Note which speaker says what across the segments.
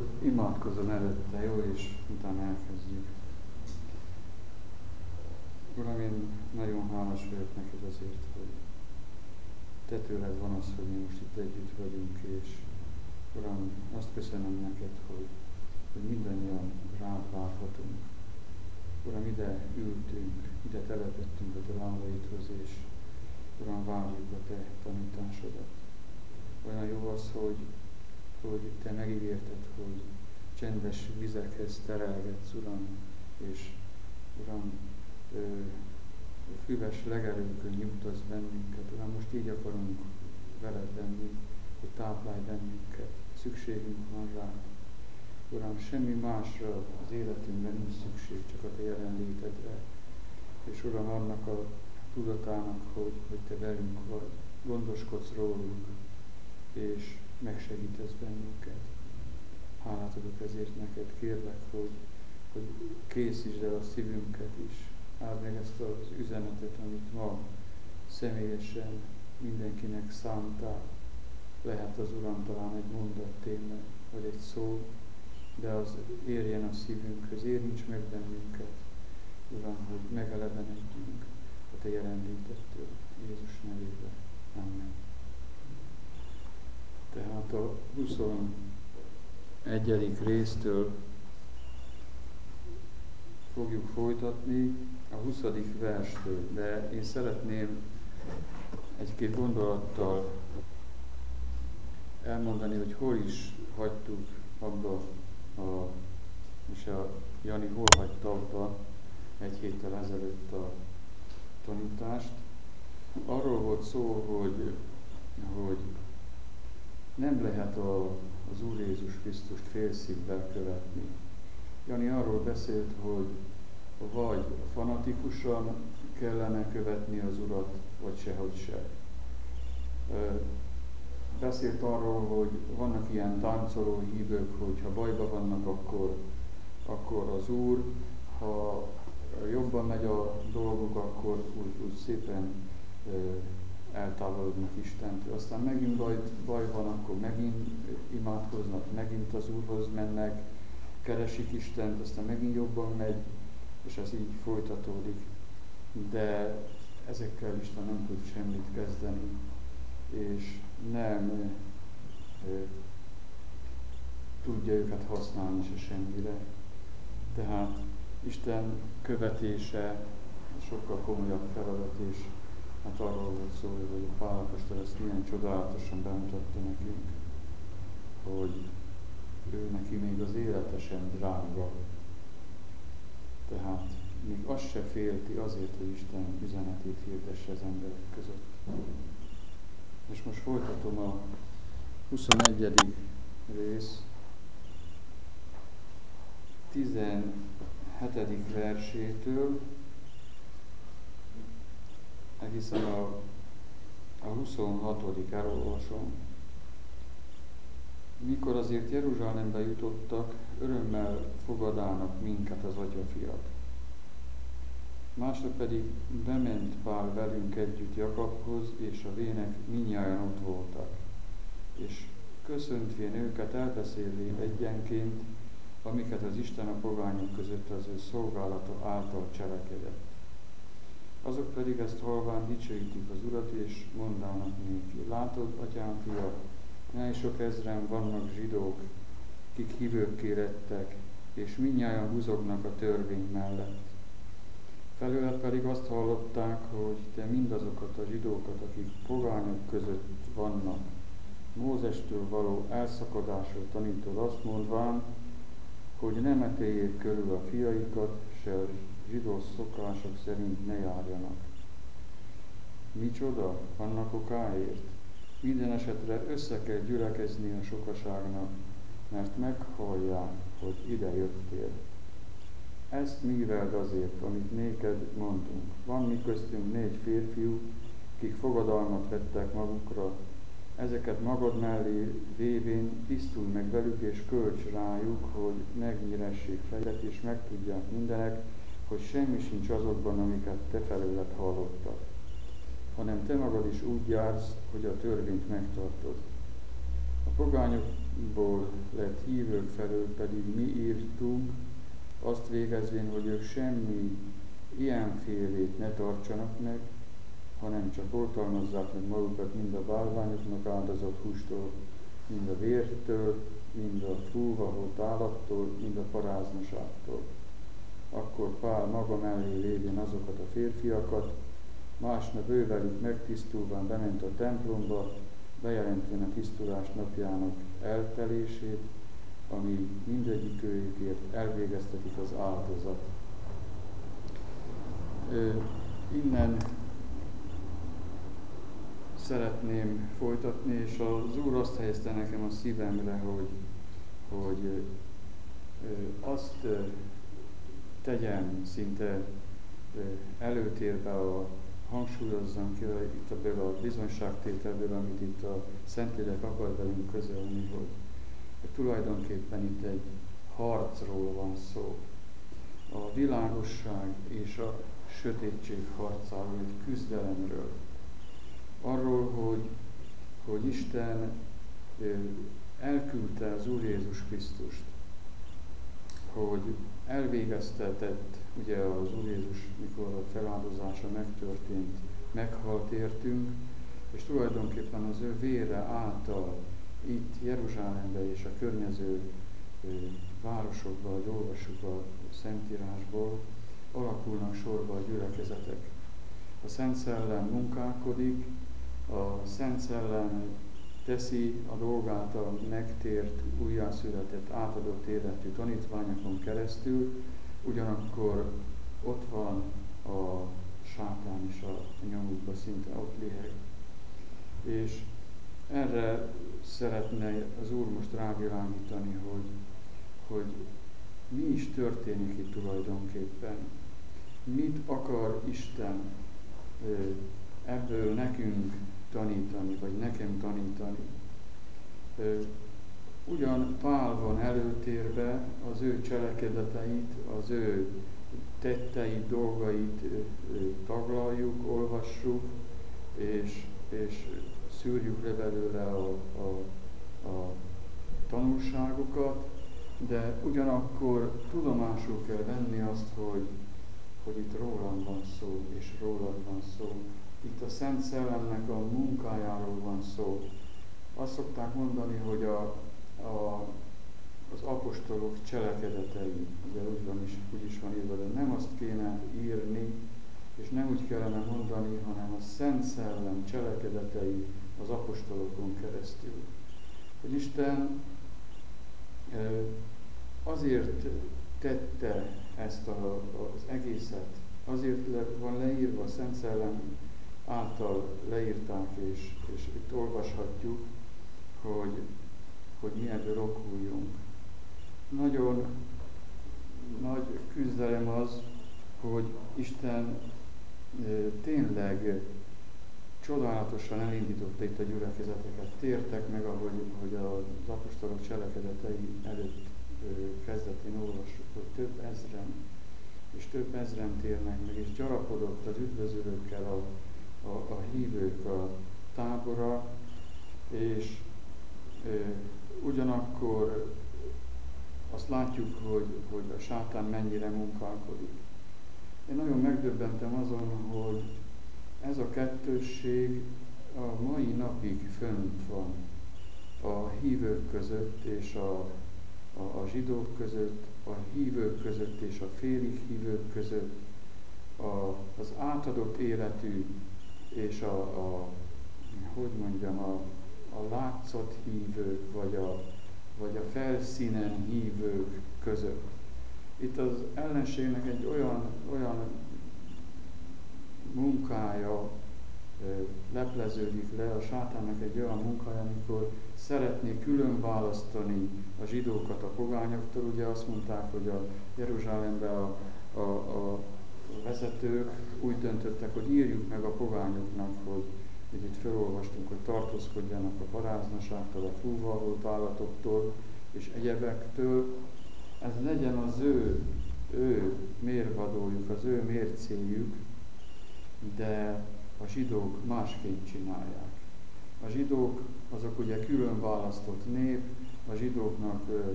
Speaker 1: Akkor imádkozom előtte, jó, és utána elkezdjük. Uram, én nagyon hálás vagyok neked azért, hogy te tőled van az, hogy mi most itt együtt vagyunk, és Uram, azt köszönöm neked, hogy, hogy mindannyian rád várhatunk. Uram, ide ültünk, ide telepettünk a te és Uram, várjuk a te tanításodat. Olyan jó az, hogy hogy Te megígérted, hogy csendes vizekhez terelgetsz, Uram, és Uram, ö, füves legelőkön nyugtasz bennünket. Uram, most így akarunk veled lenni, hogy táplálj bennünket. Szükségünk van rá. Uram, semmi másra az életünkben nincs szükség, csak a Te jelenlétedre. És Uram, annak a tudatának, hogy, hogy Te velünk vagy, gondoskodsz rólunk, és megsegítesz bennünket. Hálát adok ezért neked, kérlek, hogy, hogy készítsd el a szívünket is. Áld meg ezt az üzenetet, amit ma személyesen mindenkinek szántál. Lehet az Uram talán egy mondat tényleg, vagy egy szó, de az érjen a szívünkhöz, érints meg bennünket, Uram, hogy megelevenedjünk a Te jelenlétettől, Jézus nevében. Amen. Tehát a 21. résztől fogjuk folytatni a 20. verstől, de én szeretném egy-két gondolattal elmondani, hogy hol is hagytuk abba, a, és a Jani hol hagyta abba egy héttel ezelőtt a tanítást. Arról volt szó, hogy, hogy nem lehet a, az Úr Jézus Krisztust félszívvel követni. Jani arról beszélt, hogy vagy fanatikusan kellene követni az Urat, vagy sehogy se. Beszélt arról, hogy vannak ilyen táncoló hívők, hogy ha bajba vannak, akkor, akkor az Úr, ha jobban megy a dolguk, akkor úgy, úgy szépen eltávolodnak Istentől. Aztán megint baj, baj van, akkor megint imádkoznak, megint az Úrhoz mennek, keresik Istent, aztán megint jobban megy, és ez így folytatódik. De ezekkel Isten nem tud semmit kezdeni, és nem e, tudja őket használni se semmire. Tehát Isten követése sokkal komolyabb feladat, és Hát arról volt szó, hogy a Pálapostól ezt milyen csodálatosan bemutatta nekünk, hogy ő neki még az élete sem drága. Tehát még azt se félti azért, hogy Isten üzenetét hirdesse az emberek között. És most folytatom a 21. rész 17. versétől egészen a, a 26. elolvasom. Mikor azért Jeruzsálembe jutottak, örömmel fogadának minket az atyafiak. Másnap pedig bement Pál velünk együtt Jakabhoz, és a vének minnyáján ott voltak. És köszöntvén őket elbeszélvén egyenként, amiket az Isten a pogányok között az ő szolgálata által cselekedett. Azok pedig ezt halván dicsőítik az Urat, és mondának néki. Látod, atyám fia, mely sok ezren vannak zsidók, kik hívőkké lettek, és minnyáján húzognak a törvény mellett. Felőled pedig azt hallották, hogy te mindazokat a zsidókat, akik pogányok között vannak, Mózestől való elszakadásról tanítod azt mondván, hogy nem etéljék körül a fiaikat, se zsidó szokások szerint ne járjanak. Micsoda? Annak okáért? Minden esetre össze kell gyülekezni a sokaságnak, mert meghallják, hogy ide jöttél. Ezt műveld azért, amit néked mondunk. Van mi köztünk négy férfiú, kik fogadalmat vettek magukra, ezeket magad mellé vévén tisztulj meg velük és kölcs rájuk, hogy megnyíressék fejet és megtudják mindenek, hogy semmi sincs azokban, amiket te felőled hallottak, hanem te magad is úgy jársz, hogy a törvényt megtartod. A pogányokból lett hívők felől pedig mi írtunk, azt végezvén, hogy ők semmi ilyenfélét ne tartsanak meg, hanem csak oltalmazzák meg magukat mind a bálványoknak áldozott hústól, mind a vértől, mind a fúvaholt állattól, mind a paráznaságtól. Akkor Pál maga mellé lévén azokat a férfiakat, másnap ővelük megtisztulván bement a templomba, bejelentvén a tisztulás napjának eltelését, ami mindegyik őjükért elvégeztetik az áldozat. Ö, innen szeretném folytatni, és az Úr azt helyezte nekem a szívemre, hogy, hogy azt tegyem szinte előtérbe, a, hangsúlyozzam ki itt ebből a bizonyságtételből, amit itt a Szentlélek akar velünk közölni, hogy, hogy tulajdonképpen itt egy harcról van szó. A világosság és a sötétség harcáról, egy küzdelemről arról, hogy, hogy Isten elküldte az Úr Jézus Krisztust, hogy elvégeztetett, ugye az Úr Jézus, mikor a feláldozása megtörtént, meghalt értünk, és tulajdonképpen az ő vére által itt Jeruzsálembe és a környező városokban, hogy olvassuk a Szentírásból, alakulnak sorba a gyülekezetek. A Szent Szellem munkálkodik, a Szent Szellem teszi a dolgát a megtért, újjászületett, átadott életű tanítványokon keresztül, ugyanakkor ott van a sátán is a nyomukba szinte ott léheg. És erre szeretne az Úr most rávilágítani, hogy, hogy mi is történik itt tulajdonképpen. Mit akar Isten ebből nekünk tanítani, vagy nekem tanítani. Ugyan Pál van előtérbe, az ő cselekedeteit, az ő tetteit, dolgait taglaljuk, olvassuk, és, és szűrjük le belőle a, a, a tanulságokat, de ugyanakkor tudomásul kell venni azt, hogy, hogy itt rólam van szó, és rólad van szó, itt a Szent Szellemnek a munkájáról van szó. Azt szokták mondani, hogy a, a, az apostolok cselekedetei, ugye úgy, van is, úgy is van írva, de nem azt kéne írni, és nem úgy kellene mondani, hanem a Szent Szellem cselekedetei az apostolokon keresztül. Hogy Isten azért tette ezt a, az egészet, azért van leírva a Szent Szellem által leírták, és, és itt olvashatjuk, hogy, hogy mi ebből okuljunk. Nagyon nagy küzdelem az, hogy Isten tényleg csodálatosan elindította itt a gyülekezeteket. Tértek meg, ahogy, hogy az apostolok cselekedetei előtt kezdetén olvassuk, hogy több ezren, és több ezren térnek meg, és gyarapodott az üdvözülőkkel a, a, a hívők a tábora, és e, ugyanakkor azt látjuk, hogy, hogy a sátán mennyire munkálkodik. Én nagyon megdöbbentem azon, hogy ez a kettősség a mai napig fönt van a hívők között és a, a, a zsidók között, a hívők között és a félig hívők között, a, az átadott életű és a, a hogy mondjam, a, a látszott hívők, vagy a, vagy a felszínen hívők között. Itt az ellenségnek egy olyan, olyan munkája lepleződik le, a sátánnak egy olyan munkája, amikor szeretné külön választani a zsidókat a pogányoktól. Ugye azt mondták, hogy a Jeruzsálemben a, a, a vezetők úgy döntöttek, hogy írjuk meg a pogányoknak, hogy, hogy itt felolvastunk, hogy tartózkodjanak a paráznaságtól, a fúvalholt állatoktól és egyebektől. Ez legyen az ő, ő mérvadójuk, az ő mércéjük, de a zsidók másként csinálják. A zsidók azok ugye külön választott nép, a zsidóknak ö,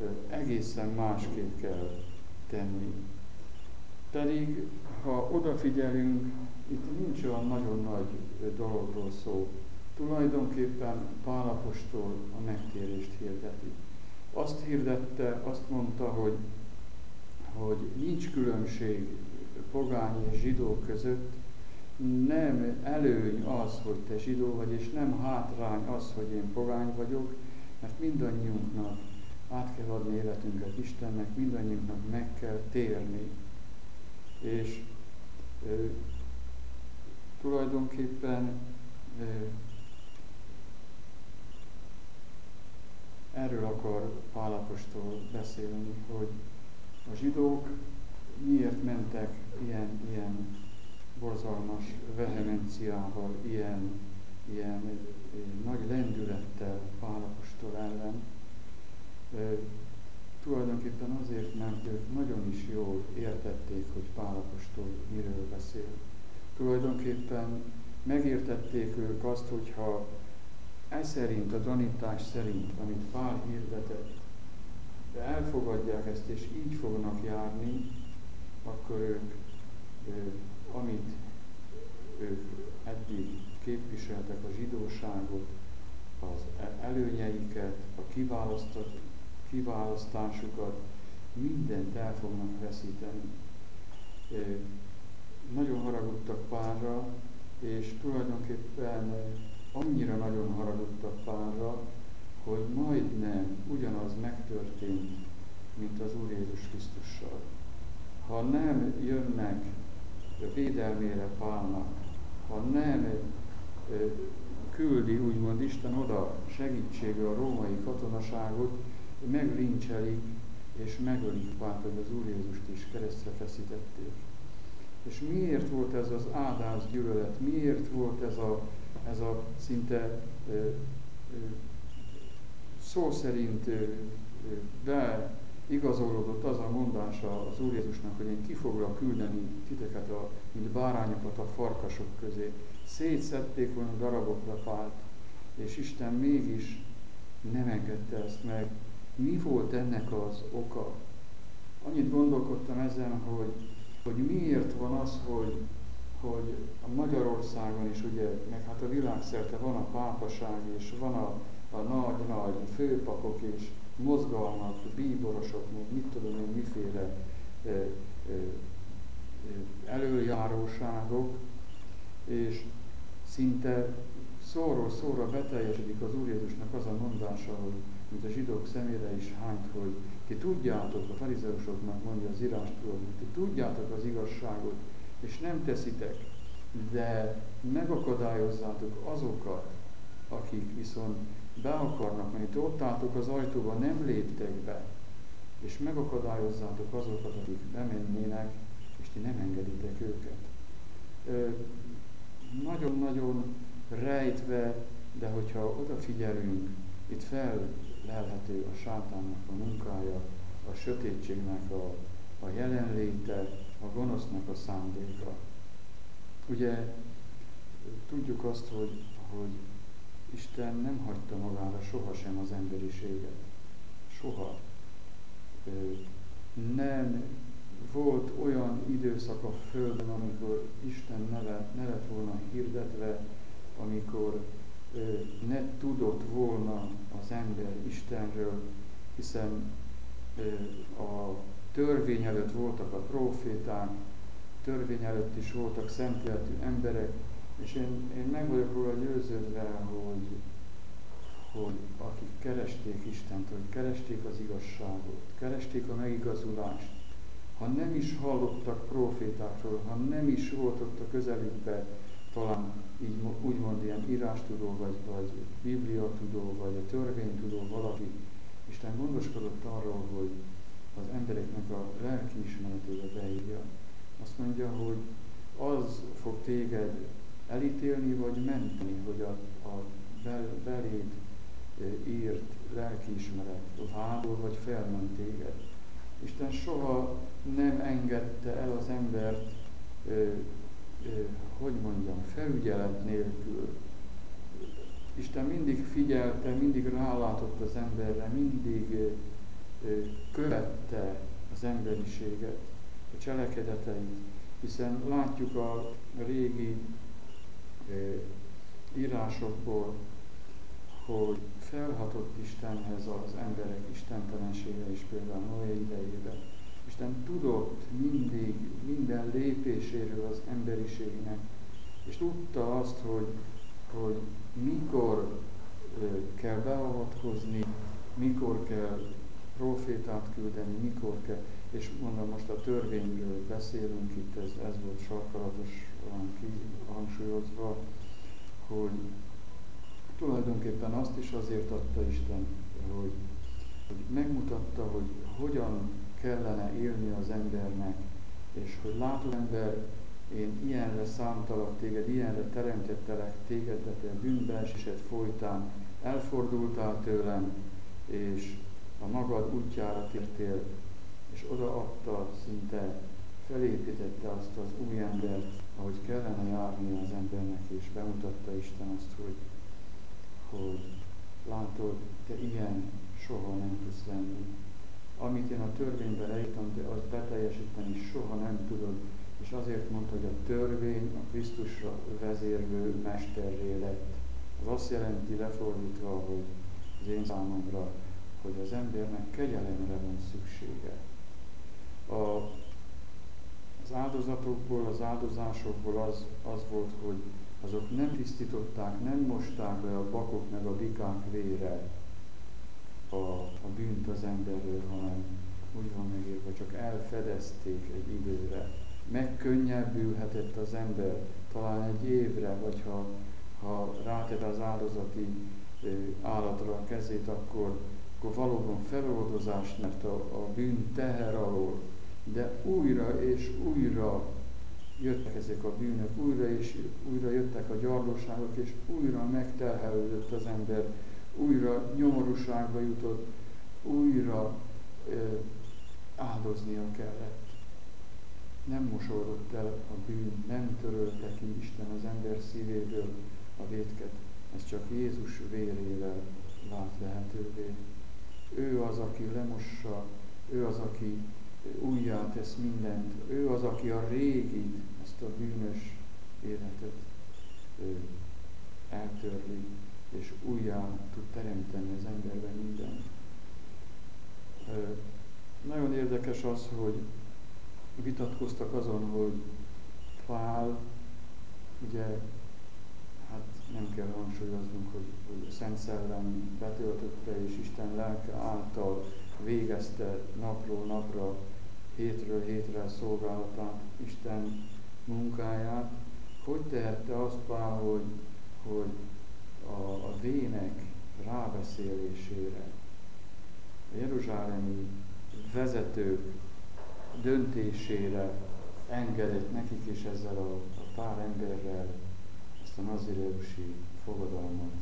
Speaker 1: ö, egészen másképp kell tenni. Pedig, ha odafigyelünk, itt nincs olyan nagyon nagy dologról szó. Tulajdonképpen Pálapostól a megtérést hirdeti. Azt hirdette, azt mondta, hogy, hogy nincs különbség pogány és zsidó között, nem előny az, hogy te zsidó vagy, és nem hátrány az, hogy én pogány vagyok, mert mindannyiunknak át kell adni életünket Istennek, mindannyiunknak meg kell térni. És ö, tulajdonképpen ö, erről akar Pálapostól beszélni, hogy a zsidók miért mentek ilyen, ilyen borzalmas vehemenciával, ilyen, ilyen nagy lendülettel Pálapostól ellen. E, tulajdonképpen azért, mert ők nagyon is jól értették, hogy Pálapostól miről beszél. Tulajdonképpen megértették ők azt, hogyha ez szerint, a tanítás szerint, amit Pál hirdetett, de elfogadják ezt, és így fognak járni, akkor ők amit ők eddig képviseltek a zsidóságot, az e- előnyeiket, a kiválasztásukat, mindent el fognak veszíteni. Nagyon haragudtak párra, és tulajdonképpen annyira nagyon haragudtak párra, hogy majdnem ugyanaz megtörtént, mint az Úr Jézus Krisztussal. Ha nem jönnek védelmére Pálnak, ha nem küldi úgymond Isten oda segítségre a római katonaságot, meglincselik és megölik Pált, hogy az Úr Jézust is keresztre feszítették. És miért volt ez az áldás gyűlölet? Miért volt ez a, ez a szinte ö, ö, szó szerint ö, be igazolódott az a mondása az Úr Jézusnak, hogy én ki foglak küldeni titeket, a, mint bárányokat a farkasok közé. Szétszedték volna darabokra pált, és Isten mégis nem engedte ezt meg. Mi volt ennek az oka? Annyit gondolkodtam ezen, hogy, hogy miért van az, hogy, hogy a Magyarországon is, ugye, meg hát a világszerte van a pápaság, és van a, a nagy-nagy főpapok, és mozgalmak, bíborosok, mit tudom én, miféle ö, ö, előjáróságok, és szinte szóról szóra beteljesedik az Úr Jézusnak az a mondása, hogy mint a zsidók szemére is hányt, hogy ti tudjátok, a farizeusoknak mondja az írástól, ti tudjátok az igazságot, és nem teszitek, de megakadályozzátok azokat, akik viszont be akarnak menni, ti ott álltok az ajtóba, nem léptek be, és megakadályozzátok azokat, akik bemennének, és ti nem engeditek őket. Nagyon-nagyon rejtve, de hogyha odafigyelünk, itt felelhető a sátánnak a munkája, a sötétségnek a, a jelenléte, a gonosznak a szándéka. Ugye tudjuk azt, hogy, hogy Isten nem hagyta magára sohasem az emberiséget. Soha. Nem volt olyan időszak a Földön, amikor Isten neve, ne lett volna hirdetve, amikor ne tudott volna az ember Istenről, hiszen a törvény előtt voltak a proféták, törvény előtt is voltak szentéltű emberek, és én, én meg vagyok róla győződve, hogy, hogy akik keresték Istent, hogy keresték az igazságot, keresték a megigazulást, ha nem is hallottak profétákról, ha nem is volt ott a közelükben talán így úgymond ilyen írástudó, vagy, vagy bibliatudó, vagy a törvénytudó valaki, Isten gondoskodott arról, hogy az embereknek a lelki ismeretébe beírja. Azt mondja, hogy az fog téged elítélni vagy menteni, hogy a, a bel, beléd írt lelkiismeret vádol vagy felment téged. Isten soha nem engedte el az embert, hogy mondjam, felügyelet nélkül. Isten mindig figyelte, mindig rálátott az emberre, mindig követte az emberiséget, a cselekedeteit, hiszen látjuk a régi írásokból, hogy felhatott Istenhez az emberek istentelensége is például Noé idejében. Isten tudott mindig minden lépéséről az emberiségnek, és tudta azt, hogy, hogy mikor kell beavatkozni, mikor kell profétát küldeni, mikor kell, és mondom, most a törvényről beszélünk itt, ez, ez volt sarkalatosan kihangsúlyozva, hogy tulajdonképpen azt is azért adta Isten, hogy, hogy megmutatta, hogy hogyan kellene élni az embernek, és hogy látod ember, én ilyenre számtalak téged, ilyenre teremtettelek téged, de te bűnbeesésed folytán elfordultál tőlem, és a magad útjára tértél, és odaadta szinte, felépítette azt az új embert, ahogy kellene járni az embernek, és bemutatta Isten azt, hogy, hogy látod, te ilyen soha nem tudsz lenni. Amit én a törvényben leírtam, te azt beteljesíteni soha nem tudod, és azért mondta, hogy a törvény a Krisztusra vezérlő mesterré lett. Az azt jelenti lefordítva, hogy az én számomra, hogy az embernek kegyelemre van szüksége. A, az áldozatokból, az áldozásokból az, az volt, hogy azok nem tisztították, nem mosták le a bakok meg a bikák vére a, a bűnt az emberről, hanem úgy van megírva, csak elfedezték egy időre. Megkönnyebbülhetett az ember talán egy évre, vagy ha, ha rátett az áldozati állatra a kezét, akkor akkor valóban feloldozás, mert a, a bűn teher alól, de újra és újra jöttek ezek a bűnök, újra és újra jöttek a gyarlóságok, és újra megterhelődött az ember, újra nyomorúságba jutott, újra ö, áldoznia kellett. Nem mosódott el a bűn, nem törölte ki Isten az ember szívéből a vétket. Ez csak Jézus vérével vált lehetővé. Ő az, aki lemossa, ő az, aki újjá tesz mindent, ő az, aki a régi, ezt a bűnös életet ő, eltörli, és újjá tud teremteni az emberben mindent. Nagyon érdekes az, hogy vitatkoztak azon, hogy Pál ugye hát nem kell hangsúlyoznunk, hogy, hogy a Szent Szellem betöltötte, és Isten lelke által végezte napról napra, hétről hétre a szolgálatát, Isten munkáját. Hogy tehette azt Pál, hogy, hogy a, a vének rábeszélésére, a jeruzsálemi vezetők döntésére engedett nekik, és ezzel a, a pár emberrel a nazireusi fogadalmat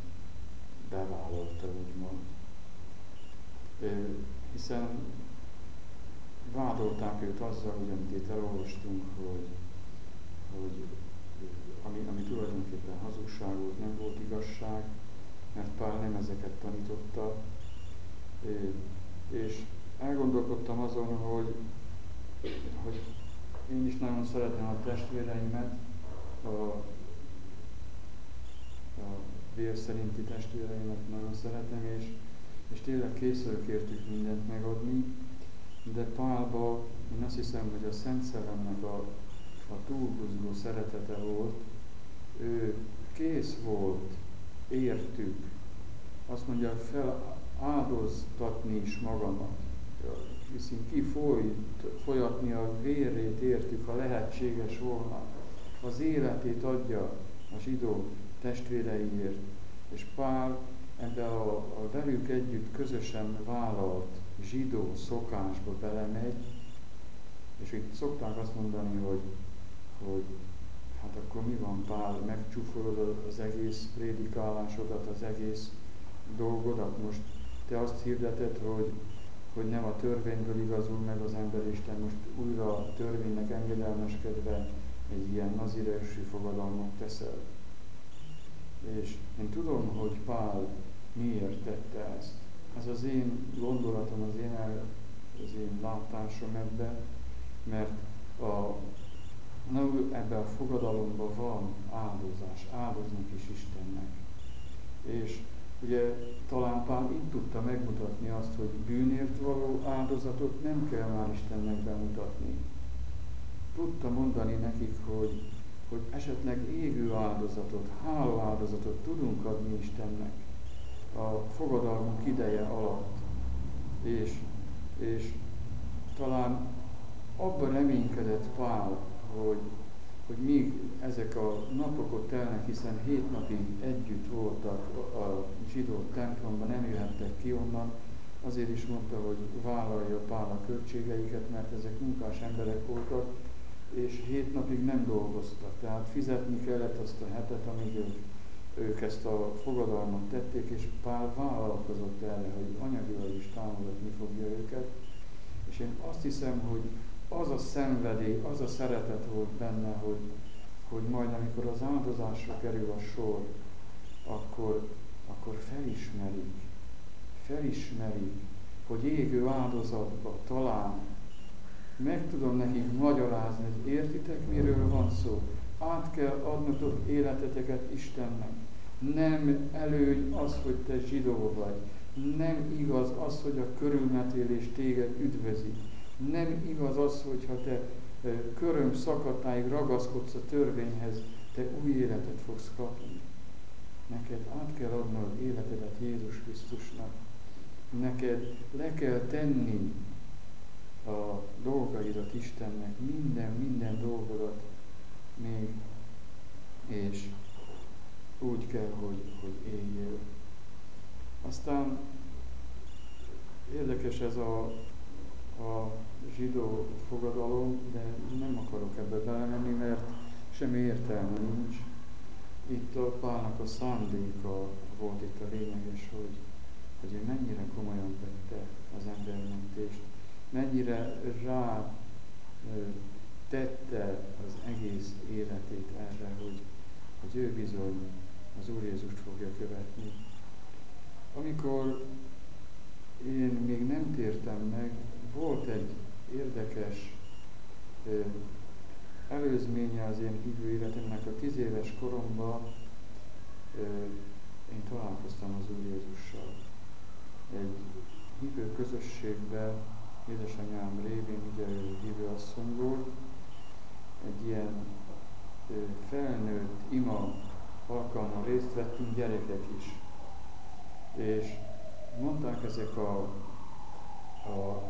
Speaker 1: bevállalta, úgymond. Hiszen vádolták őt azzal, hogy amit itt elolvastunk, hogy, hogy ami, ami tulajdonképpen hazugság volt, nem volt igazság, mert Pál nem ezeket tanította. És elgondolkodtam azon, hogy, hogy én is nagyon szeretem a testvéreimet, a a vér szerinti testvéreimet nagyon szeretem, és, és tényleg kész vagyok értük mindent megadni, de Pálba én azt hiszem, hogy a Szent Szellemnek a, a túlbuzgó szeretete volt, ő kész volt értük, azt mondja, fel áldoztatni is magamat, hiszen ki folyt, folyatni a vérét értük, ha lehetséges volna, az életét adja a zsidó testvéreiért, és Pál ebbe a, a velük együtt közösen vállalt zsidó szokásba belemegy, és itt szokták azt mondani, hogy, hogy hát akkor mi van Pál, megcsúfolod az egész prédikálásodat, az egész dolgodat, most te azt hirdeted, hogy, hogy nem a törvényből igazul meg az ember, Isten most újra a törvénynek engedelmeskedve egy ilyen nazireusi fogadalmat teszel. És én tudom, hogy Pál miért tette ezt. Ez az én gondolatom, az én, el, az én látásom ebbe, mert a, na, ebben a fogadalomban van áldozás, áldoznak is Istennek. És ugye talán Pál itt tudta megmutatni azt, hogy bűnért való áldozatot nem kell már Istennek bemutatni. Tudta mondani nekik, hogy, hogy esetleg égő áldozatot, háló áldozatot tudunk adni Istennek a fogadalmunk ideje alatt. És, és talán abban reménykedett Pál, hogy, hogy míg ezek a napok ott telnek, hiszen hét napig együtt voltak a zsidó templomban, nem jöhettek ki onnan, azért is mondta, hogy vállalja Pál a költségeiket, mert ezek munkás emberek voltak, és hét napig nem dolgoztak. Tehát fizetni kellett azt a hetet, amíg ők ők ezt a fogadalmat tették, és Pál vállalkozott erre, hogy anyagilag is támogatni fogja őket. És én azt hiszem, hogy az a szenvedély, az a szeretet volt benne, hogy, hogy majd amikor az áldozásra kerül a sor, akkor, akkor felismerik, felismerik, hogy égő áldozatba talán meg tudom nekik magyarázni, hogy értitek, miről van szó. Át kell adnotok életeteket Istennek. Nem előny az, hogy te zsidó vagy. Nem igaz az, hogy a körülmetélés téged üdvözik. Nem igaz az, hogyha te köröm szakatáig ragaszkodsz a törvényhez, te új életet fogsz kapni. Neked át kell adnod életedet Jézus Krisztusnak. Neked le kell tenni a dolgaidat Istennek, minden, minden dolgodat még, és úgy kell, hogy, hogy éljél. Aztán érdekes ez a, a zsidó fogadalom, de nem akarok ebbe belemenni, mert semmi értelme nincs. Itt a Pálnak a szándéka volt itt a lényeges, hogy, hogy ő mennyire komolyan vette az embermentést, mennyire rá tette az egész életét erre, hogy, hogy ő bizony az Úr Jézust fogja követni. Amikor én még nem tértem meg, volt egy érdekes előzménye az én hívő életemnek a tíz éves koromban én találkoztam az Úr Jézussal. Egy hívő közösségben, édesanyám révén, ugye ő hívő asszony volt, egy ilyen felnőtt ima alkalmon részt vettünk, gyerekek is. És mondták ezek a, a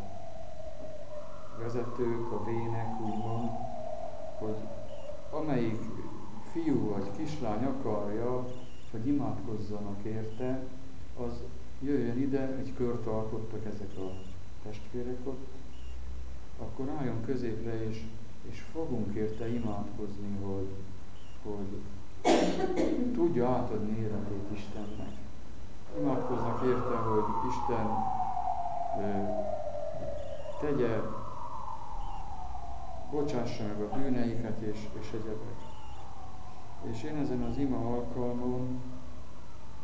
Speaker 1: vezetők, a vének úgymond, hogy amelyik fiú vagy kislány akarja, hogy imádkozzanak érte, az jöjjön ide, egy kört alkottak ezek a testvérek ott, akkor álljon középre, és, és fogunk érte imádkozni, hogy, hogy tudja átadni életét Istennek. Imádkoznak érte, hogy Isten ö, tegye, bocsássa meg a bűneiket és, és egyebek. És én ezen az ima alkalmon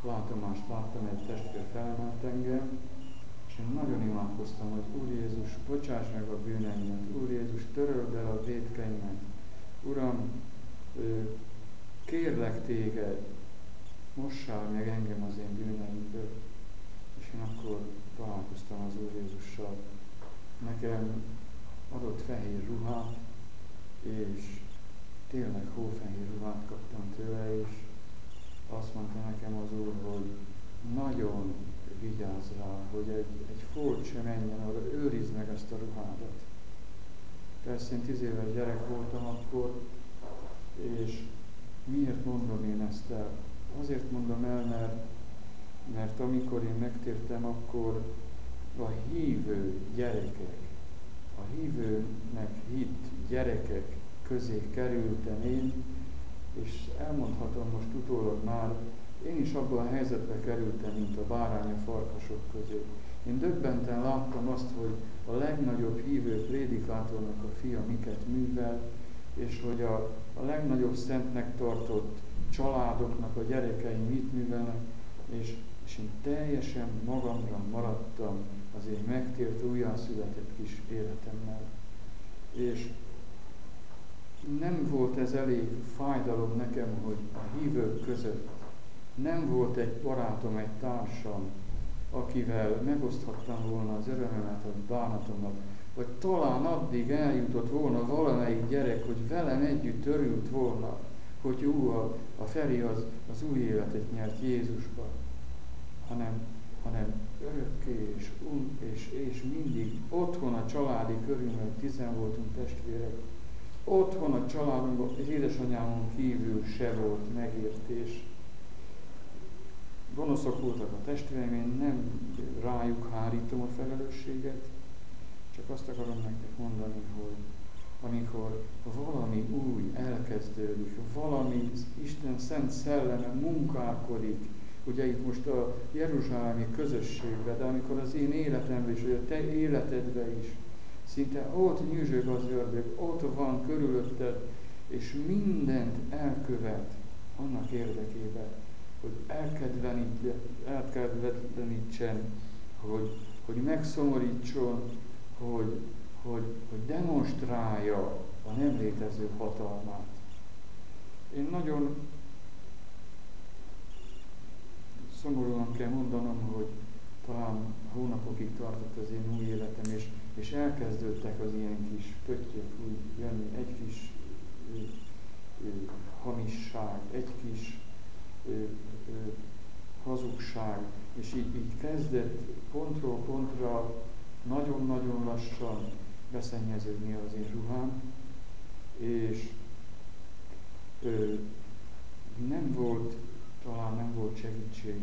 Speaker 1: látomást láttam, egy testvér felment engem, és én nagyon imádkoztam, hogy Úr Jézus, bocsáss meg a bűneimet, Úr Jézus, töröld el a védkeimet. Uram, kérlek téged, mossál meg engem az én bűneimből. És én akkor találkoztam az Úr Jézussal. Nekem adott fehér ruhát, és tényleg hófehér ruhát kaptam tőle, és azt mondta nekem az Úr, hogy nagyon vigyázz rá, hogy egy, egy folt sem menjen arra, őrizd meg ezt a ruhádat. Persze én tíz éves gyerek voltam akkor, és Miért mondom én ezt el? Azért mondom el, mert, mert amikor én megtértem, akkor a hívő gyerekek, a hívőnek hitt gyerekek közé kerültem én, és elmondhatom most utólag már, én is abban a helyzetbe kerültem, mint a bárány a farkasok közé. Én döbbenten láttam azt, hogy a legnagyobb hívő prédikátornak a fia miket művel, és hogy a, a legnagyobb szentnek tartott családoknak a gyerekei mit művelnek, és, és én teljesen magamra maradtam az én megtért, újjászületett kis életemmel. És nem volt ez elég fájdalom nekem, hogy a hívők között nem volt egy barátom, egy társam, akivel megoszthattam volna az örömömet, vagy bánatomat, vagy talán addig eljutott volna valamelyik gyerek, hogy velem együtt örült volna, hogy ú, a, a Feri az, az új életet nyert Jézusban, hanem, hanem örökké és, és, és mindig otthon a családi körülmények, tizen voltunk testvérek, otthon a családunkban, az édesanyámon kívül se volt megértés. Gonoszok voltak a testvéreim, én nem rájuk hárítom a felelősséget, csak azt akarom nektek mondani, hogy amikor valami új elkezdődik, valami Isten szent szelleme munkálkodik, ugye itt most a Jeruzsálemi közösségben, de amikor az én életemben is, vagy a te életedben is, szinte ott nyüzsög az ördög, ott van körülötted, és mindent elkövet annak érdekében, hogy elkedvenítsen, hogy, hogy megszomorítson, hogy, hogy, hogy demonstrálja a nem létező hatalmát. Én nagyon szomorúan kell mondanom, hogy talán hónapokig tartott az én új életem, és, és elkezdődtek az ilyen kis pöttyök úgy jönni, egy kis ö, ö, hamisság, egy kis ö, ö, hazugság, és így, így kezdett pontról pontra nagyon-nagyon lassan beszennyeződni az én ruhám, és ö, nem volt, talán nem volt segítség,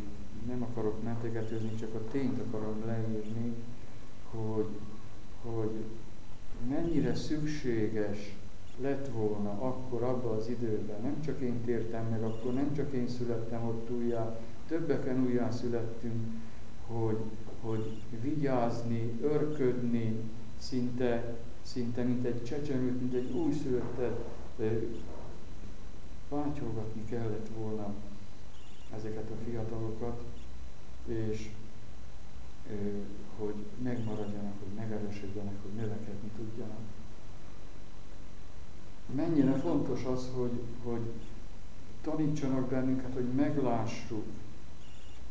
Speaker 1: nem akarok mentegetőzni, csak a tényt akarom leírni, hogy, hogy mennyire szükséges lett volna akkor abban az időben, nem csak én tértem meg, akkor nem csak én születtem ott újjá, többeken újjá születtünk, hogy, hogy vigyázni, örködni, szinte, szinte mint egy csecsemőt, mint egy újszülöttet bátyolgatni kellett volna ezeket a fiatalokat, és hogy megmaradjanak, hogy megerősödjenek, hogy növekedni tudjanak. Mennyire fontos az, hogy, hogy tanítsanak bennünket, hogy meglássuk,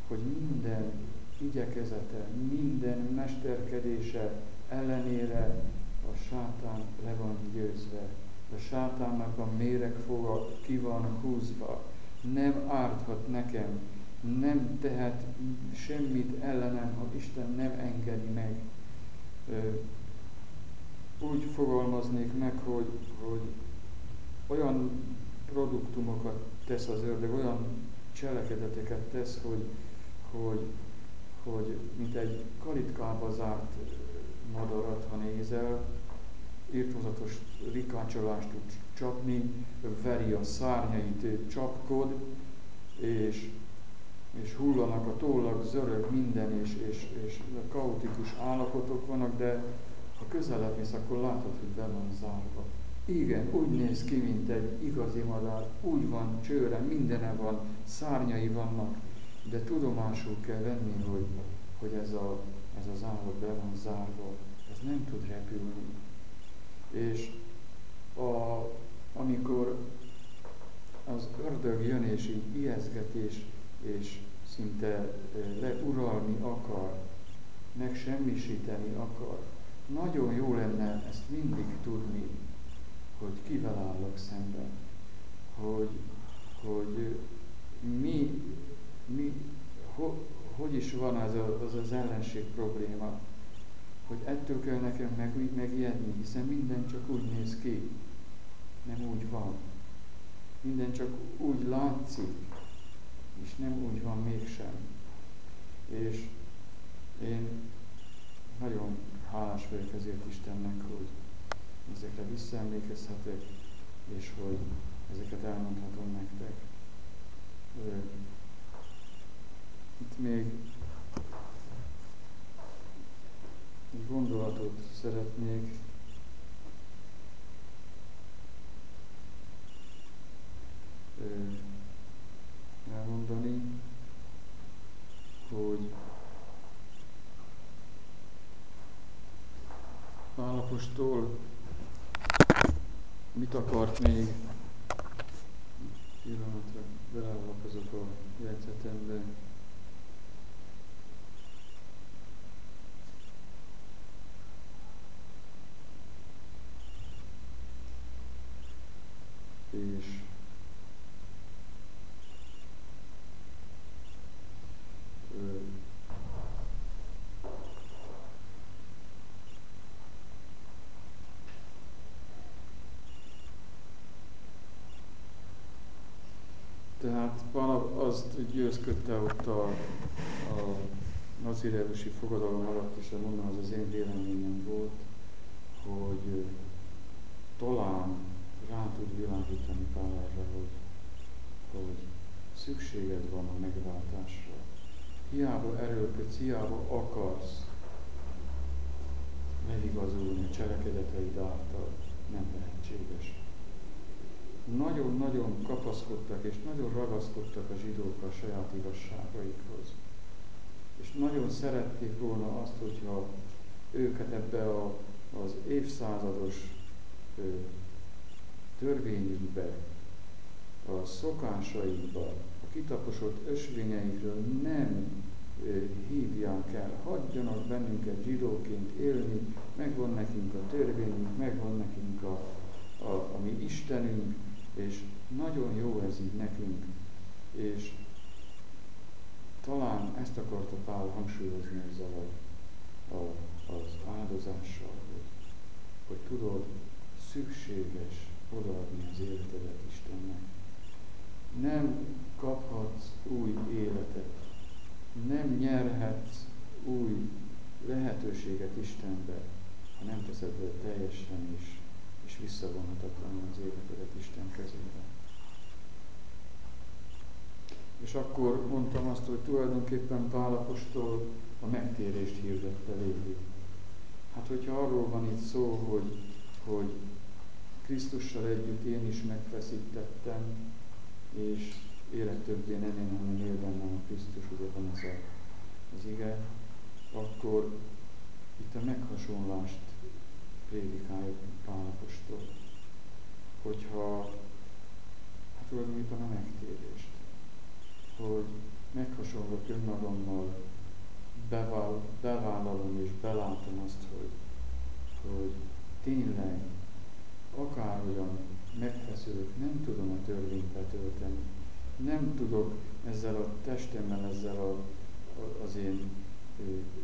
Speaker 1: hogy minden igyekezete, minden mesterkedése ellenére a sátán le van győzve. A sátánnak a méregfoga ki van húzva. Nem árthat nekem, nem tehet semmit ellenem, ha Isten nem engedi meg. Úgy fogalmaznék meg, hogy, hogy olyan produktumokat tesz az ördög, olyan cselekedeteket tesz, hogy, hogy hogy mint egy kalitkába zárt madarat, ha nézel, írtózatos rikácsolást tud csapni, veri a szárnyait, csapkod, és, és hullanak a tollag, zörög minden, és, és, és kaotikus állapotok vannak, de ha közelebb mész, akkor látod, hogy be van zárva. Igen, úgy néz ki, mint egy igazi madár, úgy van csőre, mindene van, szárnyai vannak, de tudomásul kell venni, hogy, hogy ez, a, ez az állat be van zárva, ez nem tud repülni. És a, amikor az ördög jön és így ijeszget és, és szinte leuralni akar, megsemmisíteni akar, nagyon jó lenne ezt mindig tudni, hogy kivel állok szemben, hogy, hogy mi mi, ho, hogy is van az, a, az az ellenség probléma, hogy ettől kell nekem meg, megijedni, hiszen minden csak úgy néz ki, nem úgy van. Minden csak úgy látszik, és nem úgy van mégsem. És én nagyon hálás vagyok ezért Istennek, hogy ezekre visszaemlékezhetek, és hogy ezeket elmondhatom nektek. Itt még egy gondolatot szeretnék elmondani, hogy Pálapostól mit akart még? Pillanatra beleolvak a jegyzetembe. És Tehát Pál azt győzködte ott a, a nazireusi fogadalom alatt, és mondom, az az én véleményem volt, hogy talán rá tud világítani Pál hogy, hogy szükséged van a megváltásra. Hiába erőlködsz, hiába akarsz megigazulni a cselekedeteid által, nem lehetséges nagyon-nagyon kapaszkodtak és nagyon ragaszkodtak a zsidók a saját igazságaikhoz. És nagyon szerették volna azt, hogyha őket ebbe a, az évszázados ö, törvényükbe, a szokásaikba, a kitaposott ösvényeikről nem ö, hívják el. Hagyjanak bennünket zsidóként élni, megvan nekünk a törvényünk, megvan nekünk a, a, a mi Istenünk, és nagyon jó ez így nekünk, és talán ezt akarta Pál hangsúlyozni ezzel a, a, az áldozással, hogy, hogy tudod, szükséges odaadni az életedet Istennek. Nem kaphatsz új életet, nem nyerhetsz új lehetőséget Istenbe, ha nem teszed teljesen és és visszavonhatatlanul az életedet Isten kezébe. És akkor mondtam azt, hogy tulajdonképpen Pálapostól a megtérést hirdette végig. Hát hogyha arról van itt szó, hogy, hogy Krisztussal együtt én is megfeszítettem, és élet többé nem én, hanem él bennem a Krisztus, ugye van ez a, az ige, akkor itt a meghasonlást prédikálja Pálapostól, hogyha hát tulajdonképpen a megtérést, hogy meghasonlok önmagammal, beváll, bevállalom és belátom azt, hogy, hogy tényleg akárhogyan megfeszülök, nem tudom a törvényt betölteni, nem tudok ezzel a testemmel, ezzel a, az én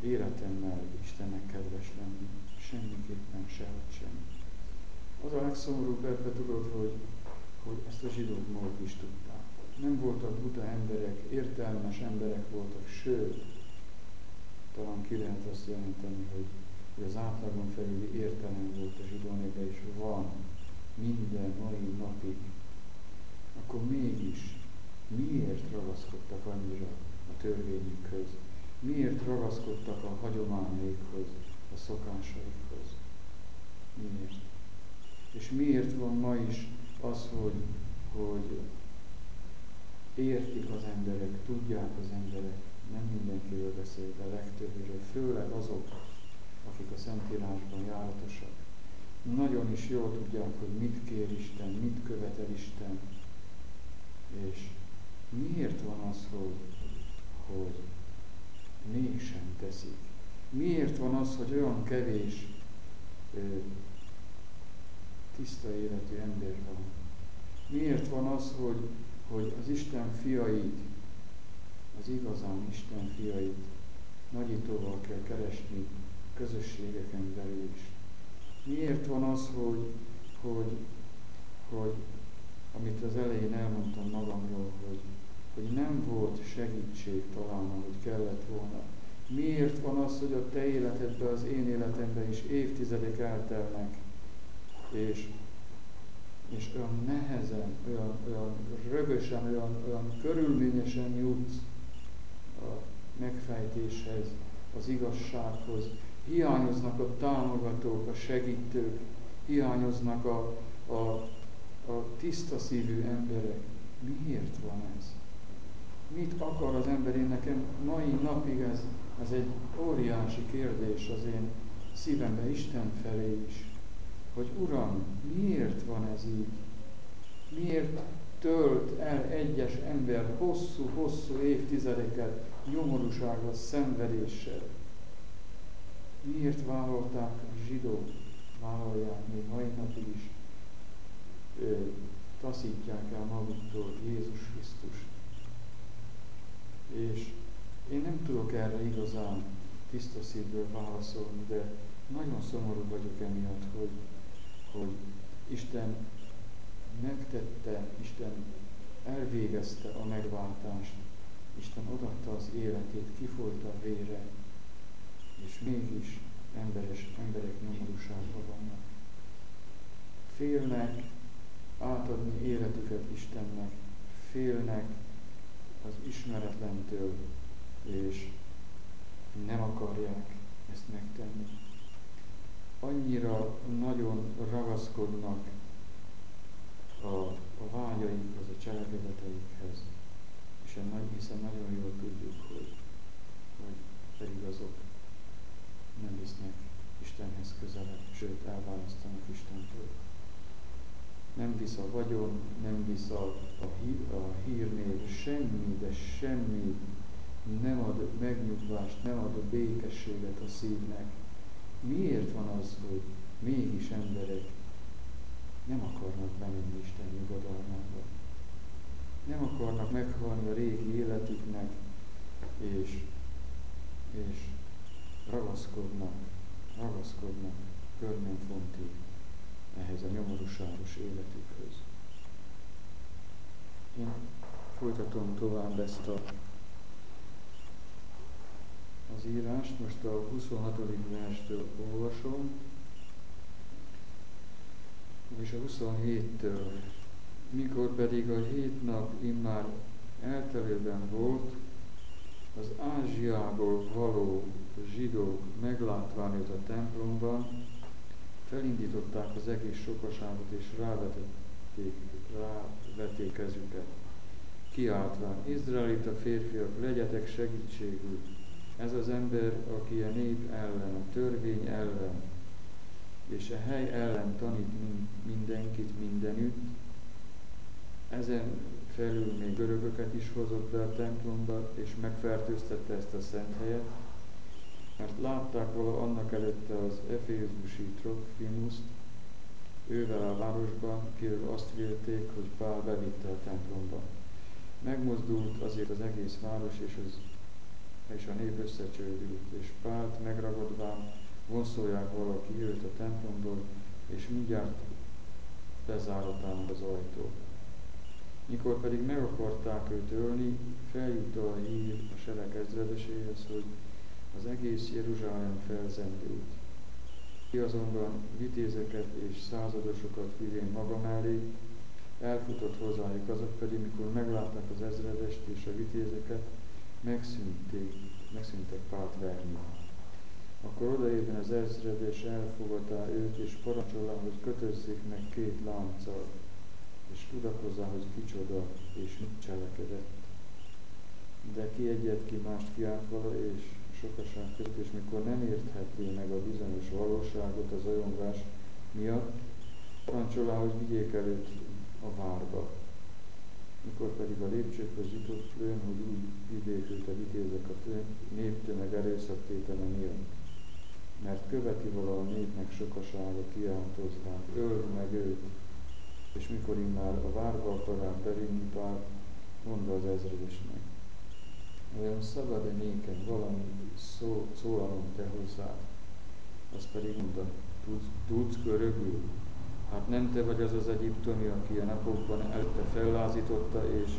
Speaker 1: életemmel Istennek kedves lenni semmiképpen sehogy sem. Az a legszomorúbb ebbe tudod, hogy, hogy ezt a zsidók maguk is tudták. Nem voltak buta emberek, értelmes emberek voltak, sőt, talán ki lehet azt jelenteni, hogy, hogy az átlagon felüli értelem volt a zsidó népe, és van minden mai napig. Akkor mégis miért ragaszkodtak annyira a törvényükhöz? Miért ragaszkodtak a hagyományaikhoz, a szokásaikhoz. Miért? És miért van ma is az, hogy, hogy értik az emberek, tudják az emberek, nem mindenkiről beszél, de legtöbbről, főleg azok, akik a Szentírásban járatosak. Nagyon is jól tudják, hogy mit kér Isten, mit követel Isten, és miért van az, hogy, hogy mégsem teszik miért van az, hogy olyan kevés ö, tiszta életű ember van? Miért van az, hogy, hogy az Isten fiait, az igazán Isten fiait nagyítóval kell keresni közösségeken belül is? Miért van az, hogy, hogy, hogy amit az elején elmondtam magamról, hogy, hogy nem volt segítség talán, ahogy kellett volna, Miért van az, hogy a te életedben, az én életemben is évtizedek eltelnek, és, és olyan nehezen, olyan, olyan rögösen, olyan, olyan körülményesen jutsz a megfejtéshez, az igazsághoz. Hiányoznak a támogatók, a segítők, hiányoznak a, a, a tiszta szívű emberek. Miért van ez? Mit akar az ember? Én nekem mai napig ez ez egy óriási kérdés az én szívembe Isten felé is, hogy Uram, miért van ez így? Miért tölt el egyes ember hosszú-hosszú évtizedeket nyomorúsággal, szenvedéssel? Miért vállalták a zsidók, vállalják még mai napig is, ö, taszítják el maguktól Jézus Krisztus. És én nem tudok erre igazán tiszta szívből válaszolni, de nagyon szomorú vagyok emiatt, hogy, hogy Isten megtette, Isten elvégezte a megváltást, Isten odatta az életét, kifolyta a vére, és mégis emberes, emberek nyomorúságban vannak. Félnek átadni életüket Istennek, félnek az ismeretlentől, és nem akarják ezt megtenni. Annyira nagyon ragaszkodnak a, a vágyaikhoz, a cselekedeteikhez, és hiszen nagyon jól tudjuk, hogy, hogy pedig azok nem visznek Istenhez közelebb, sőt elválasztanak Istentől. Nem visz a vagyon, nem visz a, a, hí, a hírnév, semmi, de semmi nem ad megnyugvást, nem ad békességet a szívnek. Miért van az, hogy mégis emberek nem akarnak bemenni Isten nyugodalmába? Nem akarnak meghalni a régi életüknek, és, és ragaszkodnak, ragaszkodnak körben fontig ehhez a nyomorúságos életükhöz. Én folytatom tovább ezt a az írást, most a 26. verstől olvasom, és a 27-től. Mikor pedig a hét nap immár eltelőben volt, az Ázsiából való zsidók meglátván őt a templomban, felindították az egész sokaságot, és rávetették, rávették kezüket. Kiáltván, izraelita férfiak, legyetek segítségül, ez az ember, aki a nép ellen, a törvény ellen, és a hely ellen tanít mindenkit mindenütt, ezen felül még görögöket is hozott be a templomba, és megfertőztette ezt a szent helyet, mert látták vala annak előtte az efézusi Trofimuszt, ővel a városban, kiről azt vélték, hogy Pál bevitte a templomba. Megmozdult azért az egész város és az és a nép összecsődült, és Pált megragadván vonszolják valaki őt a templomból, és mindjárt bezáratának az ajtó. Mikor pedig meg akarták őt ölni, feljut a hír a sereg ezredeséhez, hogy az egész Jeruzsálem felzendült. Ki azonban vitézeket és századosokat vivén maga mellé, elfutott hozzájuk, azok pedig, mikor meglátták az ezredest és a vitézeket, megszűnték, megszűntek Pált verni. Akkor odaérben az ezredes elfogadta őt, és parancsolá, hogy kötözzék meg két lánccal, és tudakozzá, hogy kicsoda, és mit cselekedett. De ki egyet, ki mást kiáltvala, és sokaság között, és mikor nem értheti meg a bizonyos valóságot az ajongás miatt, parancsolá, hogy vigyék előtt a várba mikor pedig a lépcsőkhöz jutott lőn, hogy úgy vigyék őt a vitézek a néptömeg erőszaktétele miatt. Mert követi vala a népnek sokasága kiáltozván, öld meg őt, és mikor immár a várba akarák bevinni Pál, mondta az ezredesnek. Olyan szabad-e néken valami szó, szólalom te hozzá, az pedig mondta, tudsz, tudsz görögül? Hát nem te vagy az az egyiptomi, aki a napokban előtte fellázította, és